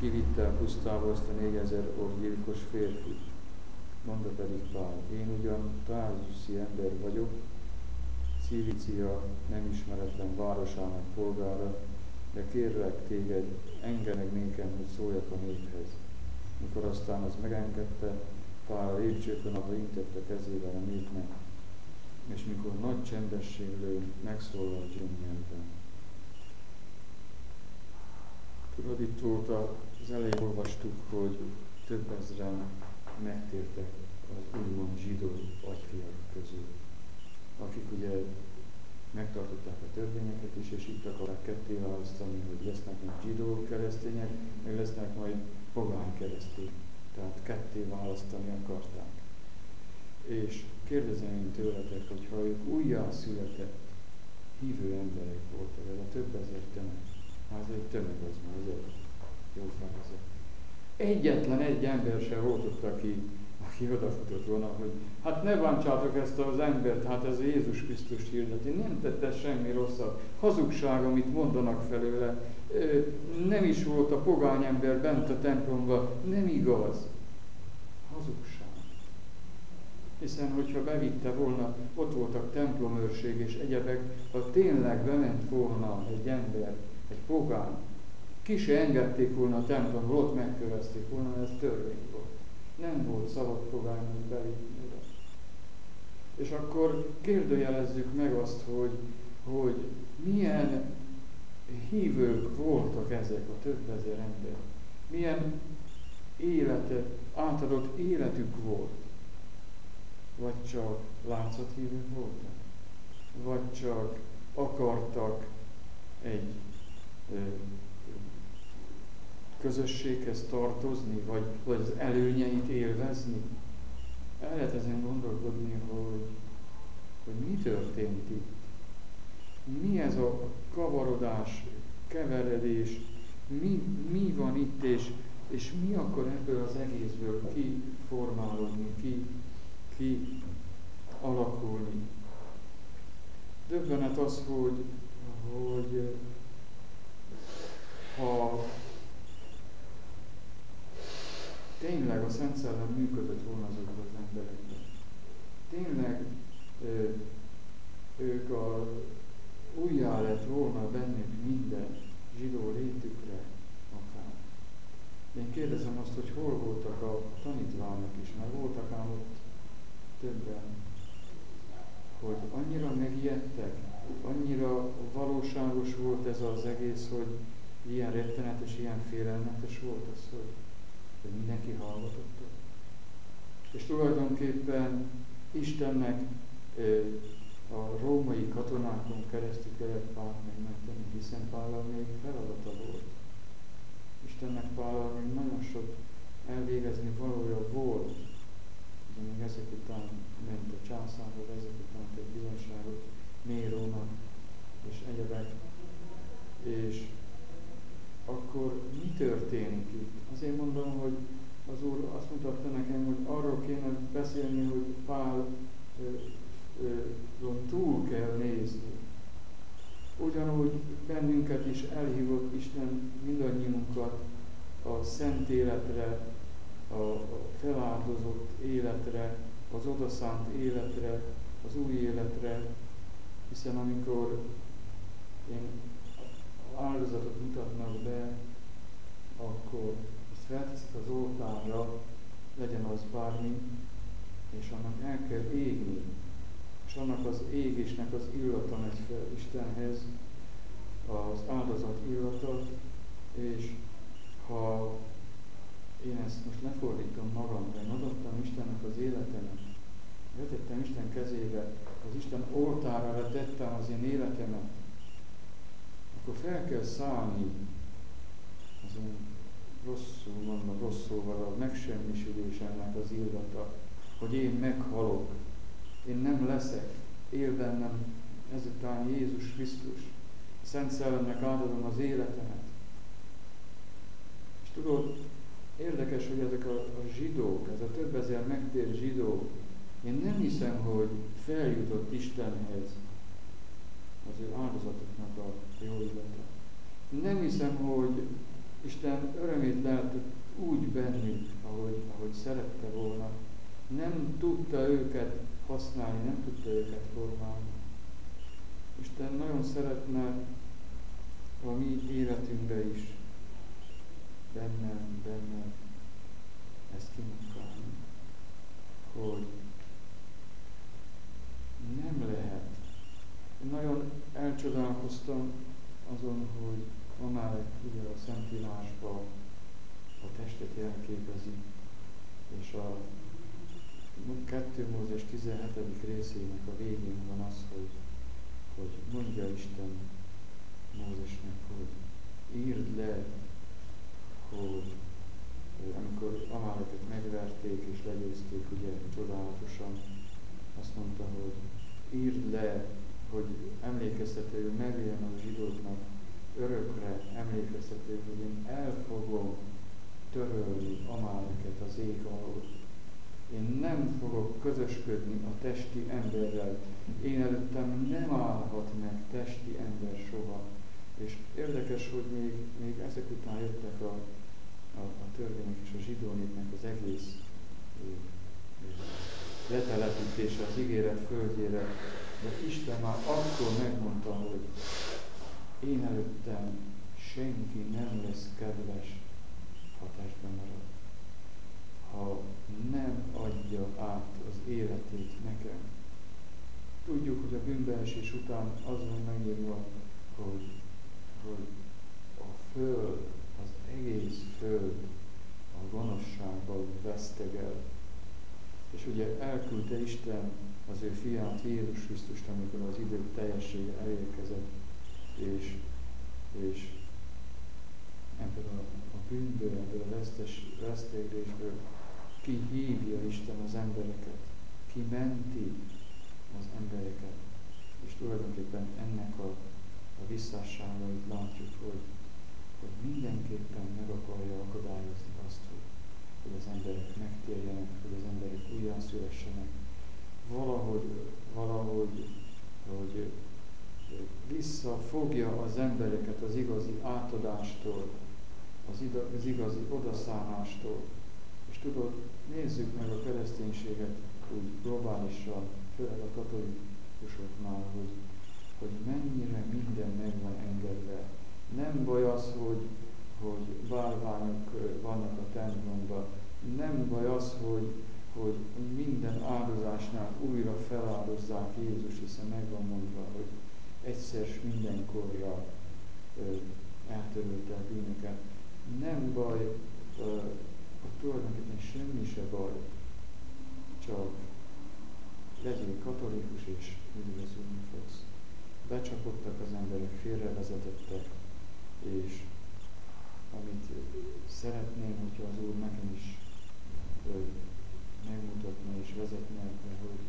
Speaker 1: kivitte a pusztába azt a négyezer orgyilkos férfit. Mondta pedig Pál, én ugyan tárzuszi ember vagyok, Szilícia nem ismeretlen városának polgára, de kérlek téged, engedd meg nékem, hogy szóljak a néphez. Mikor aztán az megengedte, Pál a lépcsőkön, ahol intette kezével a népnek, és mikor nagy csendesség lő, megszólal gyönyörben. Tudod, itt volt az elején olvastuk, hogy több ezren megtértek az úgymond zsidó agyfiak közül. akik ugye megtartották a törvényeket is, és itt akarták ketté választani, hogy lesznek majd zsidó keresztények, meg lesznek majd pogány keresztény. Tehát ketté választani akarták. És kérdezem én tőletek, hogy ha ők újjá született hívő emberek voltak, ez a több ezer tömeg, hát ez egy tömeg az már, ez egy jó fázat. Egyetlen egy ember se volt ott, aki aki odafutott volna, hogy hát ne bántsátok ezt az embert, hát ez Jézus Krisztus hirdeti, nem tette semmi rosszat, hazugság, amit mondanak felőle, nem is volt a pogány ember bent a templomban, nem igaz. Hazugság. Hiszen, hogyha bevitte volna, ott voltak templomőrség és egyebek, ha tényleg bement volna egy ember, egy pogány, ki se engedték volna a templomba, ott megkövezték volna, ez törvény volt nem volt szabad fogalmunk belépni oda. És akkor kérdőjelezzük meg azt, hogy, hogy milyen hívők voltak ezek a több ezer ember. Milyen élete, átadott életük volt. Vagy csak látszathívők voltak. Vagy csak akartak egy közösséghez tartozni, vagy, vagy az előnyeit élvezni. El lehet ezen gondolkodni, hogy, hogy mi történt itt. Mi ez a kavarodás, keveredés, mi, mi van itt, és, és mi akkor ebből az egészből kiformálódni, ki, ki alakulni. Döbbenet az, hogy, hogy ha tényleg a Szent Szellem működött volna azokban az emberekben. Tényleg ö, ők a, újjá lett volna bennük minden zsidó létükre akár. Én kérdezem azt, hogy hol voltak a tanítványok is, mert voltak ám ott többen, hogy annyira megijedtek, annyira valóságos volt ez az egész, hogy ilyen rettenetes, ilyen félelmetes volt az, hogy hogy mindenki hallgatott. És tulajdonképpen Istennek a római katonákon keresztül kellett Pált megmenteni, hiszen Pállal még feladata volt. Istennek Pállal még nagyon sok elvégezni valója volt. Még ezek után ment a császárhoz, ezek után tett bizonságot Nérónak és egyebek. És akkor mi történik itt? Azért mondom, hogy az Úr azt mutatta nekem, hogy arról kéne beszélni, hogy Pál túl kell nézni. Ugyanúgy bennünket is elhívott Isten mindannyiunkat a szent életre, a feláldozott életre, az odaszánt életre, az új életre, hiszen amikor én áldozatot mutatnak be, akkor ezt felteszik az oltárra, legyen az bármi, és annak el kell égni, és annak az égésnek az illata megy fel Istenhez, az áldozat illata, és ha én ezt most lefordítom magamra, én adottam Istennek az életemet, vetettem Isten kezébe, az Isten oltára vetettem az én életemet, akkor fel kell szállni az én rosszul mondom, rosszulval a megsemmisülésemnek az illata, hogy én meghalok, én nem leszek, él bennem ezután Jézus Krisztus. Szent Szellemnek átadom az életemet. És tudod, érdekes, hogy ezek a, a zsidók, ez a több ezer megtér zsidó, én nem hiszem, hogy feljutott Istenhez az ő áldozatoknak a jó illata. Nem hiszem, hogy Isten örömét lehetett úgy bennük, ahogy, ahogy szerette volna. Nem tudta őket használni, nem tudta őket formálni. Isten nagyon szeretne a mi életünkbe is bennem, bennem ezt kimunkálni, hogy nem lehet. Én nagyon elcsodálkoztam azon, hogy Amálek ugye a Szentírásban a testet jelképezi, és a 2 Mózes 17. részének a végén van az, hogy, hogy mondja Isten Mózesnek, hogy írd le, hogy amikor Amáleket megverték és legyőzték, ugye csodálatosan, azt mondta, hogy írd le, hogy emlékeztető megéljen a zsidóknak örökre emlékeztető, hogy én el fogom törölni Amáleket az ég alól. Én nem fogok közösködni a testi emberrel. Én előttem nem állhat meg testi ember soha. És érdekes, hogy még, még ezek után jöttek a, a, a törvények és a zsidó népnek az egész letelepítése az ígéret földjére, de Isten már akkor megmondta, hogy én előttem senki nem lesz kedves, ha testben marad. Ha nem adja át az életét nekem. Tudjuk, hogy a bűnbeesés után az van megírva, hogy, hogy a föld, egész föld a gonoszsággal vesztegel. És ugye elküldte Isten az ő fiát, Jézus Krisztust, amikor az idők teljessége elérkezett, és, és ebből a, a bűnből, ebből a vesztes, veszteglésből kihívja Isten az embereket, ki menti az embereket, és tulajdonképpen ennek a, a visszásságait látjuk, hogy, hogy mindenképpen meg akarja akadályozni azt, hogy, az emberek megtérjenek, hogy az emberek újjászülessenek, valahogy, valahogy hogy visszafogja az embereket az igazi átadástól, az, az igazi odaszánástól. És tudod, nézzük meg a kereszténységet úgy globálisan, főleg a katolikusoknál, hogy, hogy mennyire minden meg van engedve. Nem baj az, hogy, hogy bálványok vannak a templomban, nem baj az, hogy, hogy minden áldozásnál újra feláldozzák Jézus, hiszen meg van mondva, hogy egyszer s mindenkorra eltörölte a bűnöket. Nem baj, ö, tulajdonképpen semmi se baj, csak legyél katolikus és üdvözülni fogsz. Becsapottak az emberek, félrevezetettek, és amit szeretném, hogyha az Úr nekem is megmutatna és vezetne ebbe, hogy,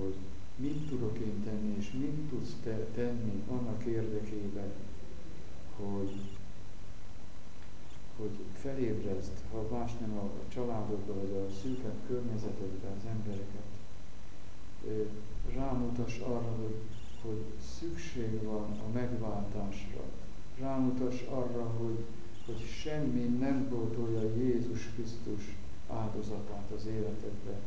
Speaker 1: hogy mit tudok én tenni, és mit tudsz te tenni annak érdekében, hogy, hogy felébrezd, ha más nem a családodba, vagy a szűkebb környezetedbe az embereket. Rámutas arra, hogy, hogy szükség van a megváltásra. Rámutas arra, hogy, hogy semmi nem pótolja Jézus Krisztus áldozatát az életedbe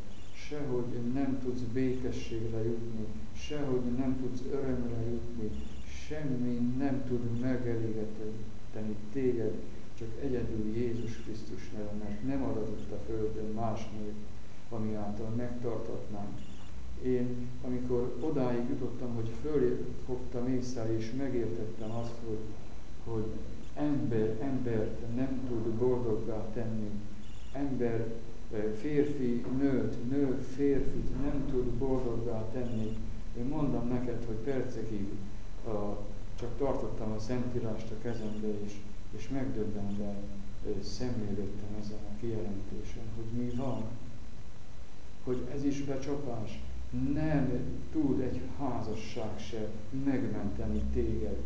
Speaker 1: sehogy nem tudsz békességre jutni, sehogy nem tudsz örömre jutni, semmi nem tud megelégetni téged, csak egyedül Jézus Krisztus neve, mert nem adatott a Földön más név, ami által megtartatnám. Én, amikor odáig jutottam, hogy fölé fogtam észre, és megértettem azt, hogy, hogy ember embert nem tud boldoggá tenni, ember férfi nőt, nő férfit nem tud boldoggá tenni. Én mondom neked, hogy percekig a, csak tartottam a Szentírást a kezembe, és, és megdöbbenve szemlélődtem ezen a kijelentésen, hogy mi van, hogy ez is becsapás. Nem tud egy házasság se megmenteni téged.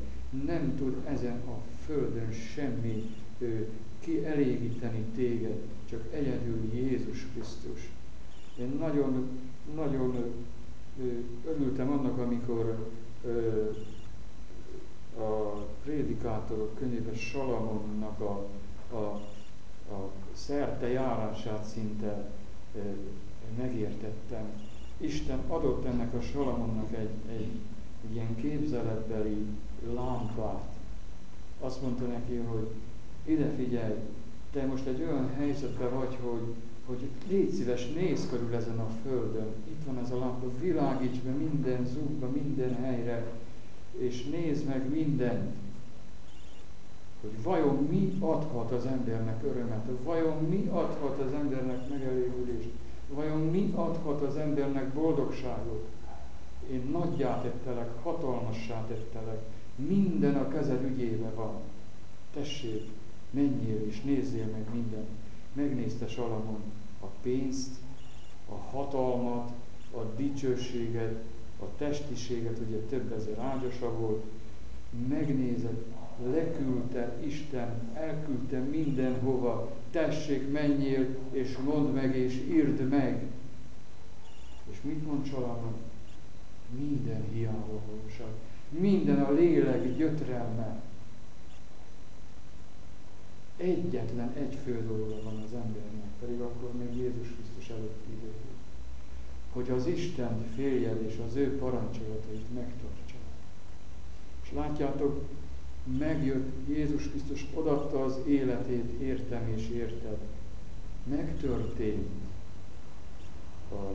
Speaker 1: Nem tud ezen a földön semmi kielégíteni téged, csak egyedül Jézus Krisztus. Én nagyon, nagyon örültem annak, amikor a prédikátorok könyvében Salamonnak a, a, a szerte járását szinte megértettem. Isten adott ennek a Salamonnak egy, egy, egy ilyen képzeletbeli lámpát. Azt mondta neki, hogy ide figyelj, te most egy olyan helyzetben vagy, hogy, hogy légy szíves, nézz körül ezen a földön. Itt van ez a lámpa, világíts be minden zúgba, minden helyre, és nézd meg mindent. Hogy vajon mi adhat az embernek örömet, vajon mi adhat az embernek megelégülést, vajon mi adhat az embernek boldogságot? Én nagyjá tettelek, hatalmassá tettelek, minden a kezed ügyébe van. Tessék, menjél és nézzél meg minden. Megnézte Salamon a pénzt, a hatalmat, a dicsőséget, a testiséget, ugye több ezer ágyasa volt, megnézett, leküldte Isten, elküldte mindenhova, tessék, menjél, és mondd meg, és írd meg. És mit mond Salamon? Minden hiába valóság, minden a lélek gyötrelme. Egyetlen egy fő dolga van az embernek, pedig akkor még Jézus Krisztus előtt idő hogy az Isten féljed és az ő parancsolatait megtartsa. És látjátok, megjött Jézus Krisztus, odatta az életét, értem és érted. Megtörtént a,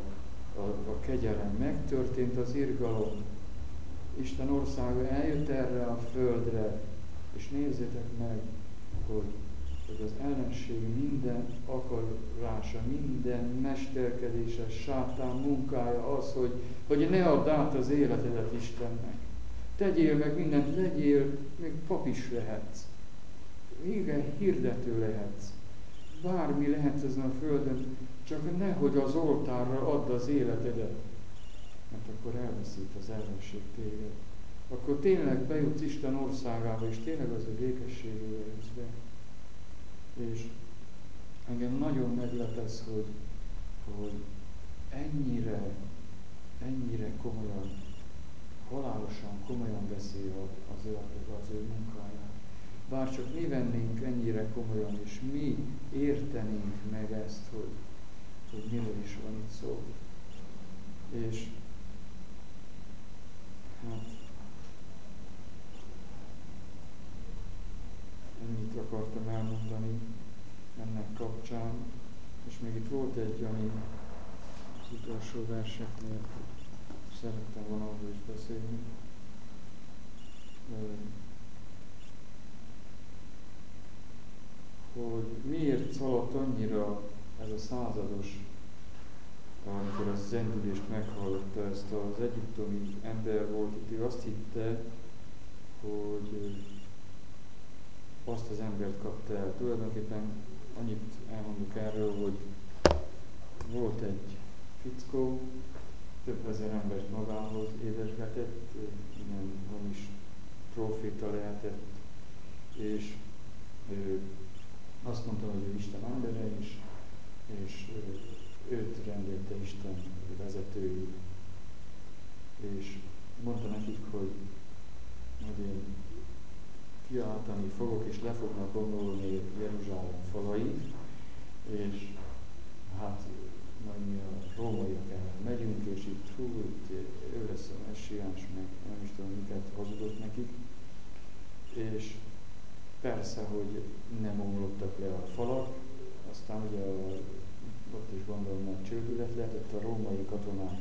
Speaker 1: a, a kegyelem, megtörtént az irgalom. Isten országa eljött erre a földre, és nézzétek meg, hogy hogy az ellenség minden akarása, minden mesterkedése, sátán munkája az, hogy, hogy ne add át az életedet Istennek. Tegyél meg mindent, legyél, még pap is lehetsz. Igen, hirdető lehetsz. Bármi lehetsz ezen a földön, csak nehogy az oltárra add az életedet, mert akkor elveszít az ellenség téged. Akkor tényleg bejutsz Isten országába, és tényleg az ő békességével jössz be. És engem nagyon meglepesz, hogy, hogy ennyire, ennyire komolyan, halálosan komolyan beszél az ő, az ő munkáját. Bár csak mi vennénk ennyire komolyan, és mi értenénk meg ezt, hogy, hogy miről is van itt szó. És hát ennyit akartam elmondani ennek kapcsán, és még itt volt egy, ami az utolsó verseknél szerettem volna arról is beszélni. hogy miért szaladt annyira ez a százados, amikor az zendülést meghallotta, ezt az egyiptomi ember volt, itt ő azt hitte, hogy azt az embert kapta el. Tulajdonképpen annyit elmondok erről, hogy volt egy fickó, több ezer embert magához édesgetett, nem is proféta lehetett, és ő azt mondta, hogy ő Isten embere is, és őt rendelte Isten vezetői, és mondta nekik, hogy, hogy én kiáltani fogok, és le fognak gondolni Jeruzsálem falait, és hát majd mi a rómaiak ellen megyünk, és itt hú, itt ő lesz a messiáns, meg nem is tudom, miket hazudott nekik. És persze, hogy nem omlottak le a falak, aztán ugye a, ott is gondolom nagy csődület lehetett, a római katonák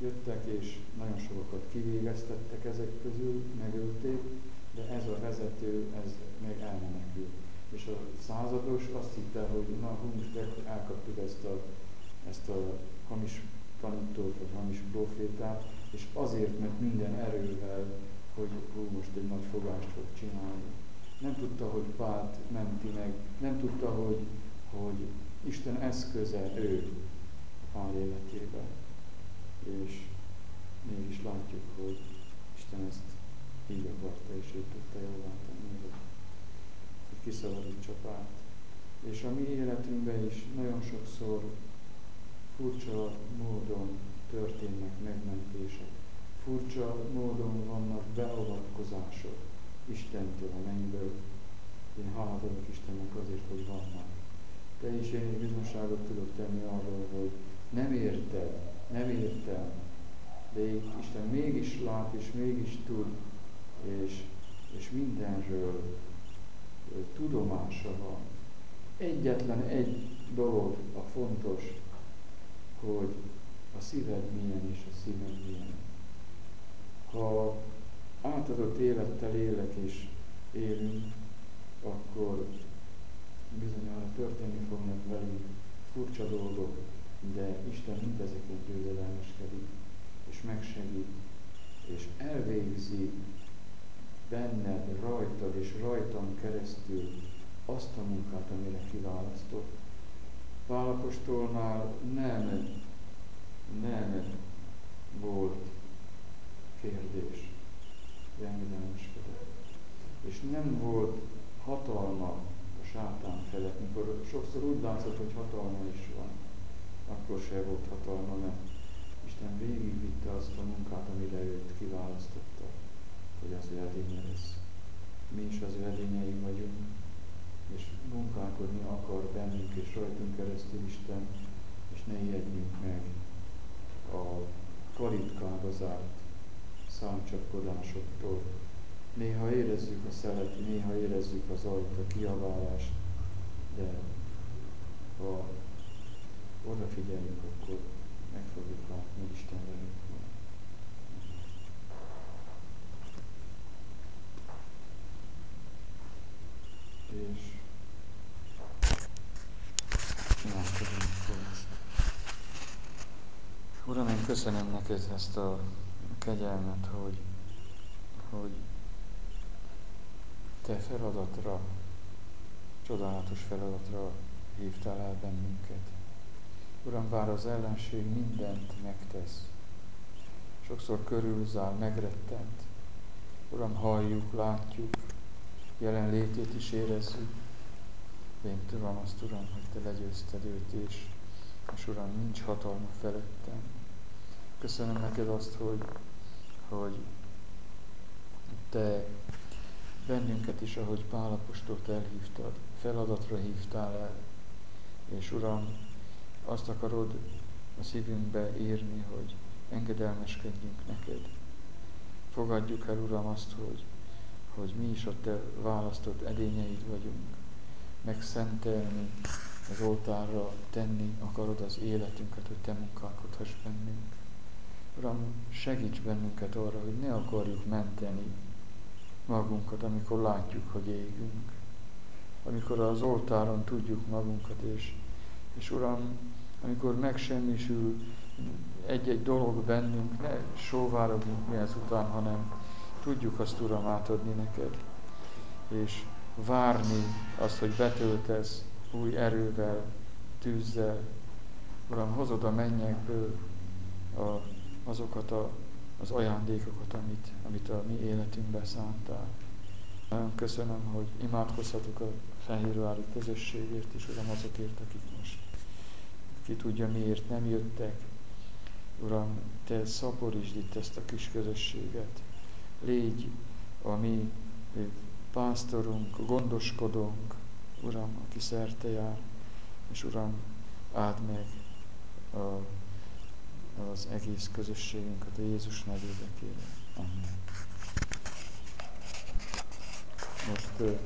Speaker 1: jöttek, és nagyon sokakat kivégeztettek ezek közül, megölték, de ez a vezető, ez meg elmenekült. És a százados azt hitte, hogy na, hú, most elkaptuk ezt a, ezt a hamis tanítót, vagy hamis profétát, és azért, mert minden erővel, hogy hú, most egy nagy fogást fog csinálni. Nem tudta, hogy Pált menti meg, nem tudta, hogy, hogy Isten eszköze ő Pál életébe. És mégis látjuk, hogy Isten ezt így akarta, és ő tudta jóvá tenni, hogy kiszabadítsa párt. És a mi életünkben is nagyon sokszor furcsa módon történnek megmentések. Furcsa módon vannak beavatkozások Istentől, a mennyből. Én hálát adok Istennek azért, hogy vannak. Te is én is bizonságot tudok tenni arról, hogy nem érted, nem értem, de Isten mégis lát és mégis tud, és, és mindenről tudomása van. Egyetlen egy dolog a fontos, hogy a szíved milyen és a szíved milyen. Ha átadott élettel élek és élünk, akkor bizonyára történni fognak velünk furcsa dolgok, de Isten mindezeken győzedelmeskedik, és megsegít, és elvégzi benned, rajtad és rajtam keresztül azt a munkát, amire kiválasztott. Pálapostolnál nem, nem volt kérdés, engedelmeskedett. És nem volt hatalma sátán felett, mikor sokszor úgy látszott, hogy hatalma is van, akkor se volt hatalma, mert Isten végigvitte azt a munkát, amire őt kiválasztotta, hogy az ő edénye lesz. Mi is az ő edényei vagyunk, és munkálkodni akar bennünk és rajtunk keresztül Isten, és ne ijedjünk meg a kalitkába zárt számcsapkodásoktól. Néha érezzük a szelet, néha érezzük az ajt, a kiabálást, de ha odafigyelünk, akkor meg fogjuk látni, Isten velünk. És Uram, én köszönöm neked ezt a kegyelmet, hogy, hogy te feladatra, csodálatos feladatra hívtál el bennünket. Uram, bár az ellenség mindent megtesz, sokszor körülzál, megrettent. Uram, halljuk, látjuk, jelenlétét is érezzük. Én tudom azt, Uram, hogy Te legyőzted őt, és, és Uram, nincs hatalma felettem. Köszönöm neked azt, hogy, hogy Te bennünket is, ahogy Pálapostolt elhívtad, feladatra hívtál el. És Uram, azt akarod a szívünkbe írni, hogy engedelmeskedjünk neked. Fogadjuk el, Uram, azt, hogy, hogy mi is a Te választott edényeid vagyunk. Megszentelni, az oltárra tenni akarod az életünket, hogy Te munkálkodhass bennünk. Uram, segíts bennünket arra, hogy ne akarjuk menteni magunkat, amikor látjuk, hogy égünk. Amikor az oltáron tudjuk magunkat, és, és Uram, amikor megsemmisül egy-egy dolog bennünk, ne sóvárogjunk mi ezután, hanem tudjuk azt, Uram, átadni neked, és várni azt, hogy betöltesz új erővel, tűzzel. Uram, hozod a mennyekből a, azokat a, az ajándékokat, amit, amit a mi életünkbe szántál. Nagyon köszönöm, hogy imádkozhatok a Fehérvári közösségért is, Uram, azokért, akik most ki tudja miért nem jöttek. Uram, Te szaporítsd itt ezt a kis közösséget. Légy a mi pásztorunk, gondoskodónk, Uram, aki szerte jár, és Uram, áld meg a, az egész közösségünket a Jézus nevébe kérem. Amen. Most